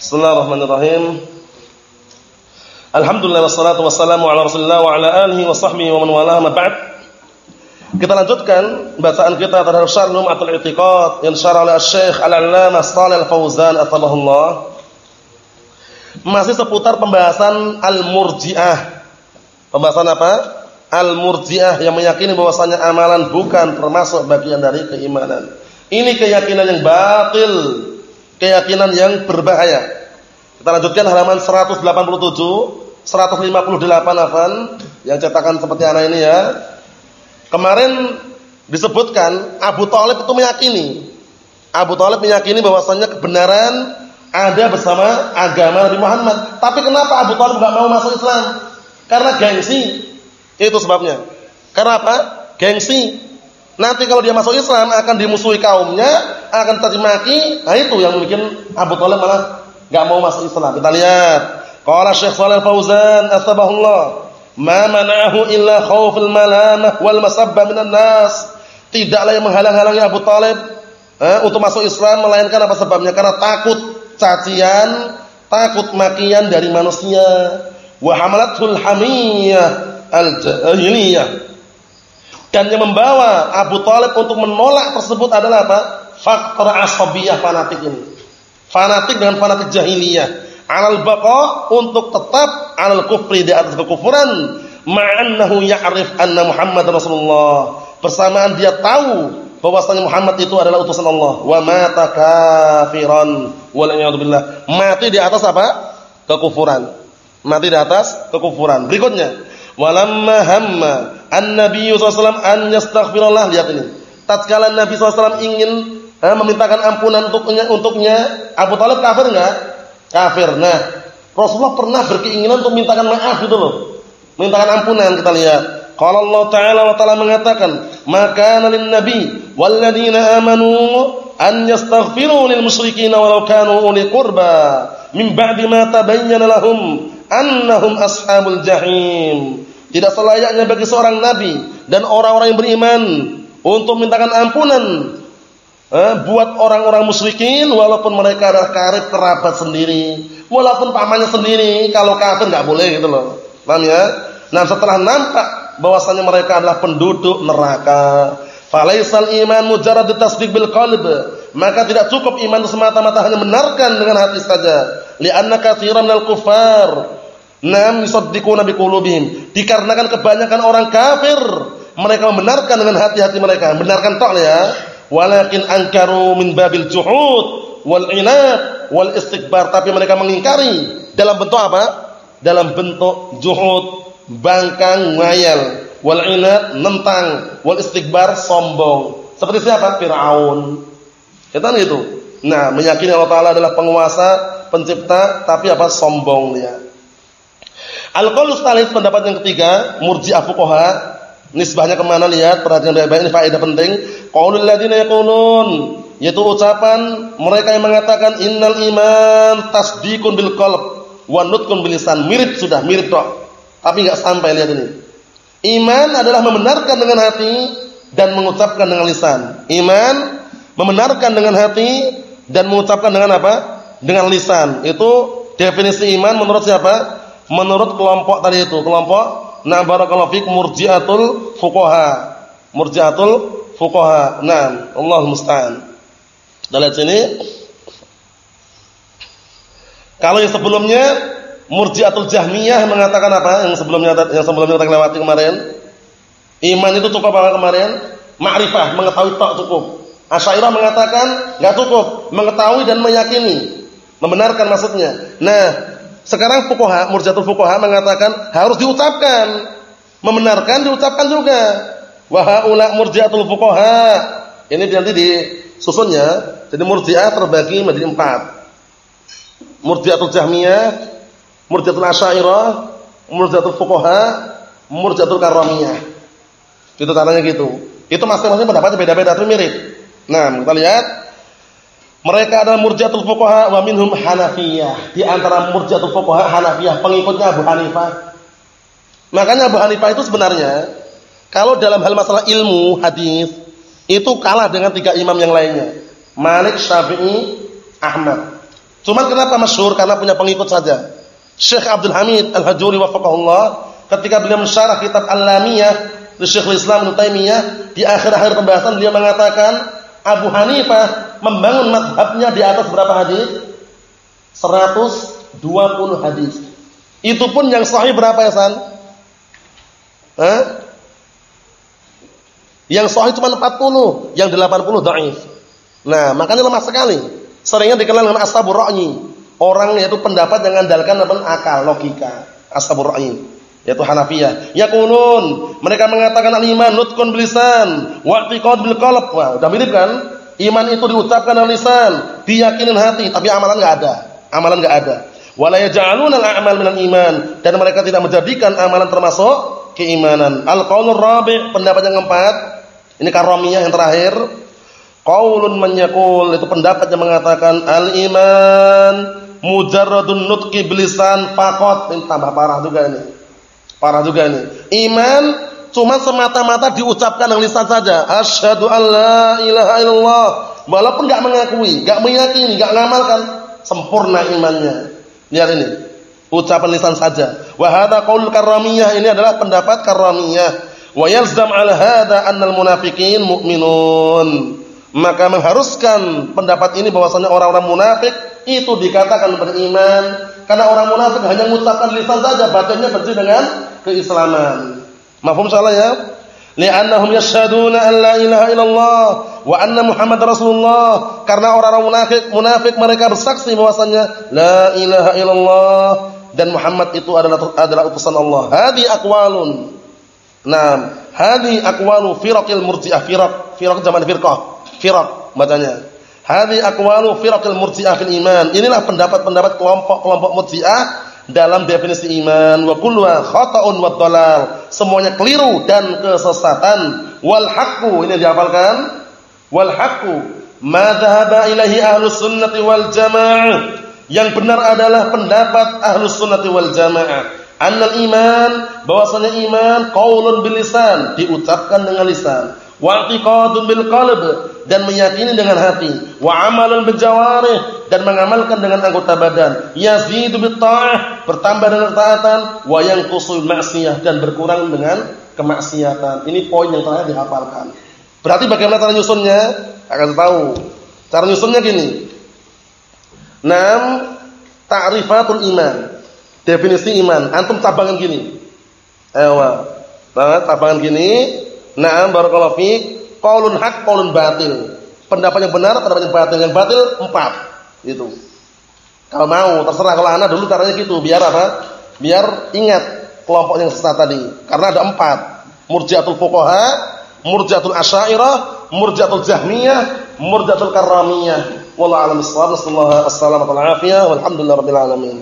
Bismillahirrahmanirrahim. Alhamdulillah wassalatu wassalamu ala Rasulillah wa ala alihi wa sahbihi wa man walaha ma ba'd. Kita lanjutkan bacaan kita terhadap Syarh Lum'atul I'tiqad yang syarah oleh Syekh Al-Allamah Shalih Al-Fauzan atabahullah. Masih seputar pembahasan Al-Murji'ah. Pembahasan apa? Al-Murji'ah yang meyakini bahwasanya amalan bukan termasuk bagian dari keimanan. Ini keyakinan yang batil, keyakinan yang berbahaya. Kita lanjutkan halaman 187, 158 afan yang cetakan seperti anak ini ya. Kemarin disebutkan Abu Thalib itu meyakini. Abu Thalib meyakini bahwasanya kebenaran ada bersama agama Nabi Muhammad. Tapi kenapa Abu Thalib enggak mau masuk Islam? Karena gengsi. Itu sebabnya. Karena apa? Gengsi. Nanti kalau dia masuk Islam akan dimusuhi kaumnya, akan terjemaki. Nah itu yang mungkin Abu Thalib malah Gak mau masuk Islam. Kita lihat. Qala Syekh Shalal Fauzan asbahullah, "Ma mana'ahu illa khauful malamah wal masabba minan nas." Tidaklah yang menghalang-halangi Abu Talib eh, untuk masuk Islam melainkan apa sebabnya? Karena takut cacian, takut makian dari manusia. Wa hamalatul hamiyah al-jahiliyah. Dan yang membawa Abu Talib untuk menolak tersebut adalah apa? Faktor asabiyah fanatik ini. Fanatik dengan fanatik jahiliyah. Alal baqa untuk tetap alal kufri di atas kekufuran. Ma'annahu ya'rif anna Muhammad Rasulullah. Bersamaan dia tahu bahwasanya Muhammad itu adalah utusan Allah. Wa mata kafiran. Mati di atas apa? Kekufuran. Mati di atas kekufuran. Berikutnya walamma hamma an-nabiy sallallahu an yastaghfirullah lihat ini tatkala Nabi sallallahu ingin eh, memintakan ampunan untuknya untuknya Abu Talib kafir enggak? Kafir. Nah, Rasulullah pernah berkeinginan untuk mintakan maaf gitu loh. Mintakan ampunan kita lihat. Kalau Allah Ta'ala wa Ta'ala mengatakan, "Maka lin nabi wal ladina amanu an yastaghfiru lil musyrikin walau kanu uli qurba min ba'di ma tabayyana lahum annahum ashabul jahim." Tidak selayaknya bagi seorang nabi dan orang-orang yang beriman untuk mintakan ampunan eh, buat orang-orang musyrikin walaupun mereka adalah karib kerabat sendiri, walaupun pamannya sendiri, kalau kafir nggak boleh gitu loh. Paham ya? Nah, setelah nampak bahwasanya mereka adalah penduduk neraka, falaisal iman mujarrad tasdiq bil qalb, maka tidak cukup iman semata-mata hanya benarkan dengan hati saja. Li'anna katsiran minal kuffar nam yusaddiquna biqulubihim. Dikarenakan kebanyakan orang kafir mereka membenarkan dengan hati-hati mereka, benarkan tok ya? Walakin ankaru min babil juhud wal inad wal istikbar. Tapi mereka mengingkari dalam bentuk apa? Dalam bentuk juhud bangkang ngayal. Wal inad nentang. Wal istikbar sombong. Seperti siapa? Firaun. Kita itu. Nah meyakini Allah taala adalah penguasa pencipta tapi apa? Sombong dia Al-qaulus pendapat yang ketiga murji'ah fuqaha Nisbahnya ke mana lihat perhatian baik-baik ini faedah penting. Qaulul ladzina yaqulun yaitu ucapan mereka yang mengatakan innal iman tasdiqun bil qalb wa nutqun bil lisan. Mirip sudah, mirip dok. Tapi enggak sampai lihat ini. Iman adalah membenarkan dengan hati dan mengucapkan dengan lisan. Iman membenarkan dengan hati dan mengucapkan dengan apa? Dengan lisan. Itu definisi iman menurut siapa? Menurut kelompok tadi itu, kelompok Nah barakallahu fik murji'atul fuqaha. Murji'atul fuqaha. Nah, Allah musta'an. Kita lihat sini. Kalau yang sebelumnya Murji'atul Jahmiyah mengatakan apa? Yang sebelumnya yang sebelumnya kita lewati kemarin. Iman itu cukup apa kemarin? Ma'rifah, mengetahui tak cukup. Asy'ariyah mengatakan enggak cukup, mengetahui dan meyakini. Membenarkan maksudnya. Nah, sekarang fuqaha, murjatul fuqaha mengatakan harus diucapkan. Membenarkan diucapkan juga. Wa haula murjiatul fuqaha. Ini nanti di susunnya. Jadi murjiah terbagi menjadi empat. Murjiatul Jahmiyah, Murjiatul Asy'ariyah, Murjiatul Fuqaha, Murjiatul Karramiyah. Itu tandanya gitu. Itu masing-masing pendapatnya beda-beda tapi mirip. Nah, kita lihat mereka adalah murjiatul fuqaha wa minhum hanafiyah. Di antara murjiatul fuqaha hanafiyah pengikutnya Abu Hanifah. Makanya Abu Hanifah itu sebenarnya kalau dalam hal masalah ilmu hadis itu kalah dengan tiga imam yang lainnya. Malik, Syafi'i, Ahmad. Cuman kenapa masyhur? Karena punya pengikut saja. Syekh Abdul Hamid Al-Hajuri wafaqahullah ketika beliau mensyarah kitab Al-Lamiyah Syekhul Islam Ibnu Taimiyah di akhir-akhir pembahasan beliau mengatakan Abu Hanifah membangun madhabnya di atas berapa hadis? 120 hadis. Itu pun yang sahih berapa ya San? Hah? Yang sahih cuma 40, yang 80 dhaif. Nah, makanya lemah sekali. Seringnya dikenal dengan ashabur ra'yi. Orang yaitu pendapat yang mengandalkan apa? akal, logika. Ashabur ra'yi yaitu Hanafiyah. Yaqulun, mereka mengatakan al-iman nutqun bilisan wa bil qalb. Wah, udah mirip kan? Iman itu diucapkan dengan lisan, diyakinin hati, tapi amalan enggak ada. Amalan enggak ada. Wala yaj'aluna al-a'mal minal iman dan mereka tidak menjadikan amalan termasuk keimanan. Al-qaulur rabi' pendapat yang keempat. Ini karamiyah yang terakhir. Qaulun man yaqul itu pendapat yang mengatakan al-iman mujarradun nutqi bilisan faqat. Ini tambah parah juga ini. Parah juga ini. Iman cuma semata-mata diucapkan dengan lisan saja. Asyhadu an la ilaha illallah. Walaupun enggak mengakui, enggak meyakini, enggak ngamalkan, sempurna imannya. Lihat ini. Ucapan lisan saja. Wa hadza qaul karramiyah ini adalah pendapat karramiyah. Wa yalzam ala hadza annal munafiqin mu'minun. Maka mengharuskan pendapat ini bahwasanya orang-orang munafik itu dikatakan beriman karena orang munafik hanya mengucapkan lisan saja, batinnya bersih dengan keislaman. Mafhum salah ya? Li'annahum yashhaduna an la ilaha illallah wa anna Muhammad Rasulullah. Karena orang-orang munafik, munafik mereka bersaksi bahwasanya la ilaha illallah dan Muhammad itu adalah adalah utusan Allah. Hadi aqwalun. Nah, hadi aqwalu firaqil murji'ah firaq, firaq zaman firqah. Firaq bacanya. Hadi aqwalu firaqil murji'ah fil iman. Inilah pendapat-pendapat kelompok-kelompok murji'ah dalam definisi iman wa kulluha khata'un wa dhalal. Semuanya keliru dan kesesatan. Wal haqqu ini dihafalkan. Wal haqqu ma dhahaba ilaihi ahlus sunnati wal jamaah. Yang benar adalah pendapat ahlus sunnati wal jamaah. Annal iman bahwasanya iman qaulun bil lisan diucapkan dengan lisan wa i'tiqadun bil qalb dan meyakini dengan hati wa amalan bil jawarih dan mengamalkan dengan anggota badan yazidu bit ta'ah bertambah dengan taatan wa yanqusul ma'siyah dan berkurang dengan kemaksiatan. Ini poin yang terakhir dihafalkan. Berarti bagaimana cara nyusunnya? Akan tahu. Cara nyusunnya gini. Nam ta'rifatul iman. Definisi iman. Antum tabangan gini. Ayo nah, tabangan gini. Naam barakallahu fiik, qaulun haq, qaulun batil. Pendapat yang benar, pendapat yang batil. Yang batil empat. Itu. Kalau mau, terserah kalau anak dulu caranya gitu, biar apa? Biar ingat kelompok yang sesat tadi. Karena ada empat. Murji'atul fuqaha, Murji'atul asy'ariyah, Murji'atul jahmiyah, Murji'atul karramiyah. Wallahu a'lam bissawab. Wassallallahu alaihi wasallam. Walhamdulillahirabbil alamin.